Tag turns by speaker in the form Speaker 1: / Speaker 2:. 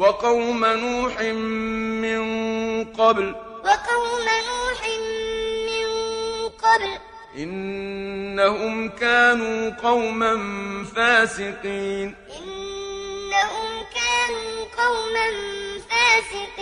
Speaker 1: وقوم نوح من قبل.
Speaker 2: وقوم نوح من قبل.
Speaker 1: إنهم كانوا قوما فاسقين.
Speaker 2: إنهم كانوا قوما فاسقين.